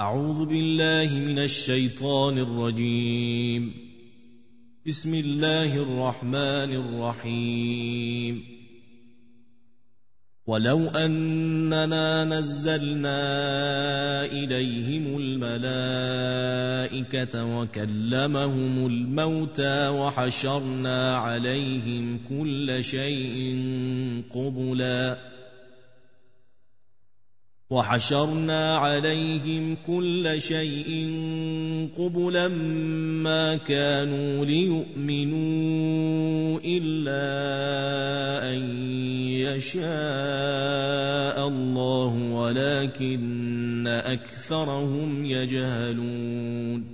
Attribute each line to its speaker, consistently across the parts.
Speaker 1: أعوذ بالله من الشيطان الرجيم. بسم الله الرحمن الرحيم. ولو أننا نزلنا إليهم الملائكة وكلمهم الموتى وحشرنا عليهم كل شيء قبلاً وحشرنا عليهم كل شيء قبلا ما كانوا ليؤمنوا إلا أن يشاء الله ولكن أكثرهم يجهلون.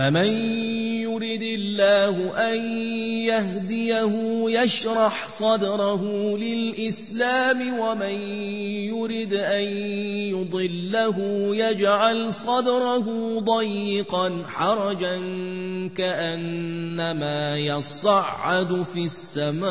Speaker 1: فمن يرد الله أن يهديه يشرح صدره للإسلام ومن يرد أن يضله يجعل صدره ضيقا حرجا كأنما يصعد في السماء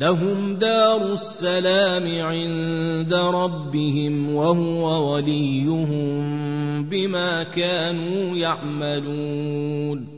Speaker 1: لهم دار السلام عند ربهم وهو وليهم بما كانوا يعملون.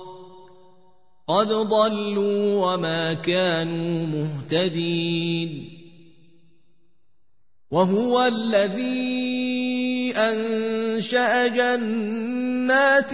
Speaker 1: قد ضلوا وما كانوا مهتدين وهو الذي أنشأ جنات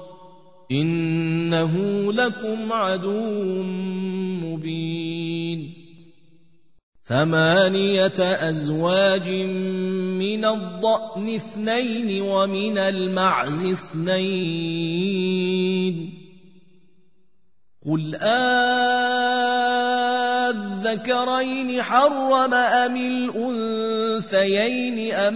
Speaker 1: إنه لكم عدو مبين. ثمانية أزواج من الضأن اثنين ومن المعز اثنين. قل آذكرين حرم أم الأنثيين أم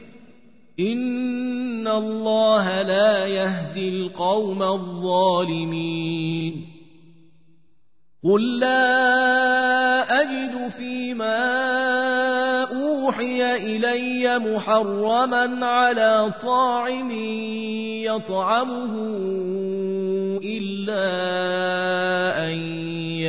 Speaker 1: ان الله لا يهدي القوم الظالمين. قل لا اجد فيما اوحي الي محرما على طاعم يطعمه الا ان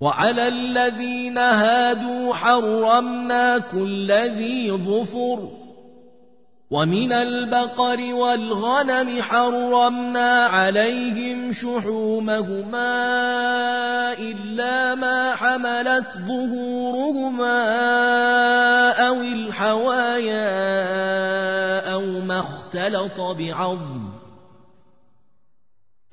Speaker 1: وعلى الذين هادوا حرمنا كل ذي ظفر. ومن البقر والغنم حرمنا عليهم شحومهما إلا ما حملت ظهورهما أو الحوايا أو ما اختلط بعظم.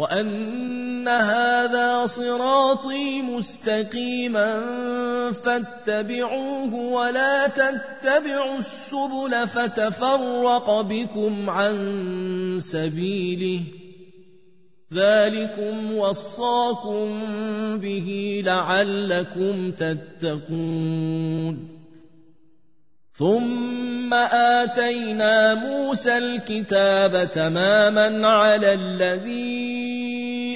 Speaker 1: وأن هذا صراطي مستقيما فاتبعوه ولا تتبعوا السبل فتفرق بكم عن سبيله ذلكم وصاكم به لعلكم تتقون ثم آتينا موسى الكتاب تماما على الذي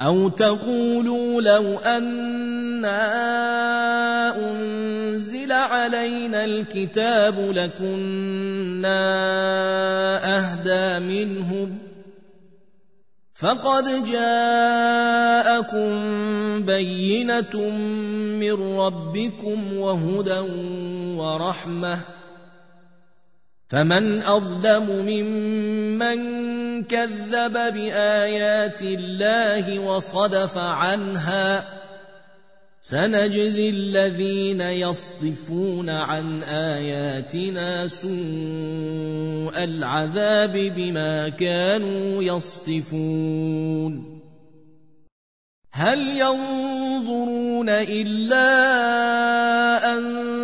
Speaker 1: أو تقولوا لو أنا أنزل علينا الكتاب لكنا أهدى منهم فقد جاءكم بينة من ربكم وهدى ورحمة فمن أظلم ممن كذب بآيات الله وصدف عنها سنجزي الذين يصدفون عن آياتنا سوء العذاب بما كانوا يصدفون. هل ينظرون إلا أن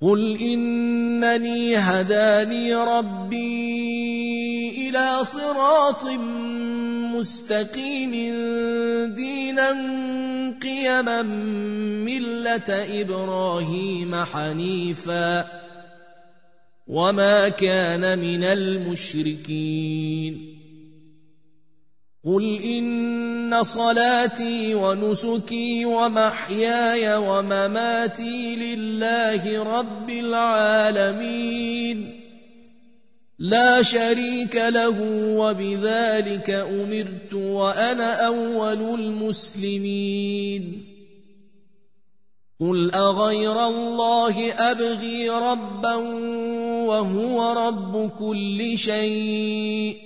Speaker 1: قل إنني هداني ربي إلى صراط مستقيم دينا قيما مله إبراهيم حنيفا وما كان من المشركين قل ان صلاتي ونسكي ومحياي ومماتي لله رب العالمين لا شريك له وبذلك امرت وأنا اول المسلمين قل اغير الله ابغي ربا وهو رب كل شيء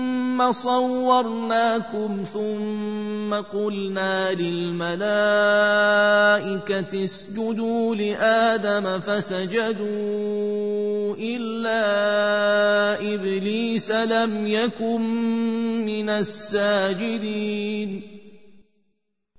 Speaker 1: صورناكم ثم قلنا للملائكه اسجدوا لادم فسجدوا الا ابليس لم يكن من الساجدين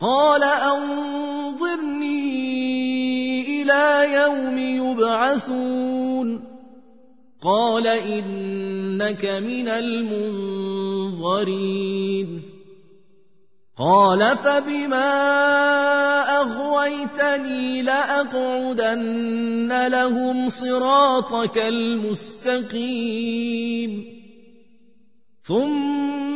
Speaker 1: قال أنظرني إلى يوم يبعثون. قال إنك من المنظرين. قال فبما أغويتني لأقعدن لهم صراطك المستقيم. ثم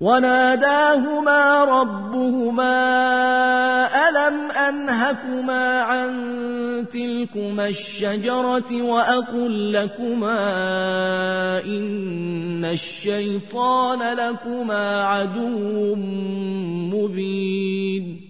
Speaker 1: وناداهما ربهما ألم أنهكما عن تلكما الشجرة وأقل لكما إن الشيطان لكما عدو مبين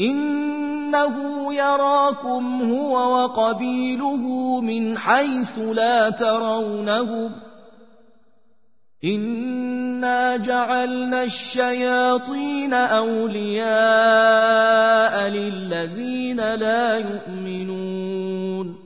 Speaker 1: إنه يراكم هو وقبيله من حيث لا ترونهم. إنا جعلنا الشياطين أولياء للذين لا يؤمنون.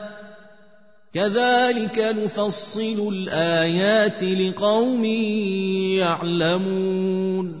Speaker 1: كذلك نفصل الآيات لقوم يعلمون.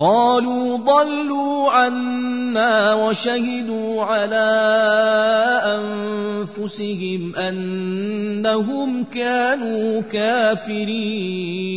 Speaker 1: قالوا ضلوا عنا وشهدوا على أنفسهم أنهم كانوا كافرين.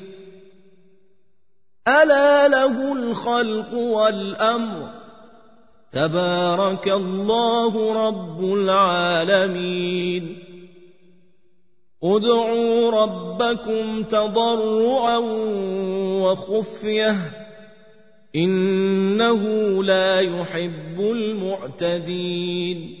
Speaker 1: ألا له الخلق والأمر؟ تبارك الله رب العالمين. ادعوا ربكم تضرعا وخفية. إنه لا يحب المعتدين.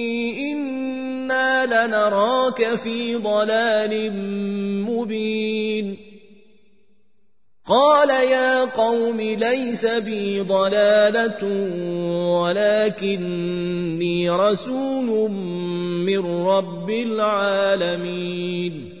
Speaker 1: لنراك في ضلال مبين. قال يا قوم ليس بي ضلالة ولكني رسول من رب العالمين.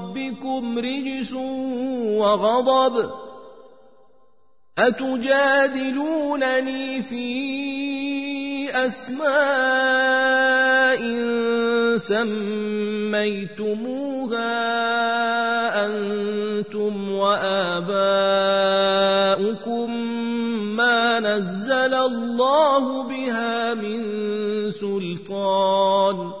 Speaker 1: ربكم رجس وغضب أتجادلونني في أسماء سميتموها أنتم وآباؤكم ما نزل الله بها من سلطان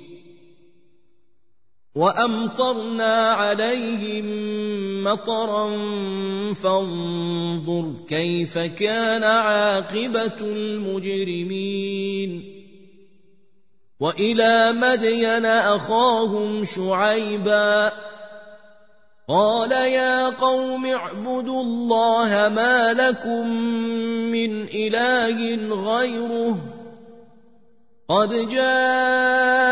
Speaker 1: وامطرنا عليهم مطرا فانظر كيف كان عاقبه المجرمين والى مدين اخاهم شعيبا قال يا قوم اعبدوا الله ما لكم من اله غيره قد جاءتكم